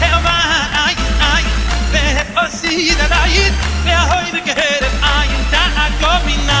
her va i i beposid a rayt mer heune in da